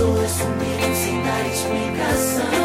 Pessoas sumiram sem dar explicação.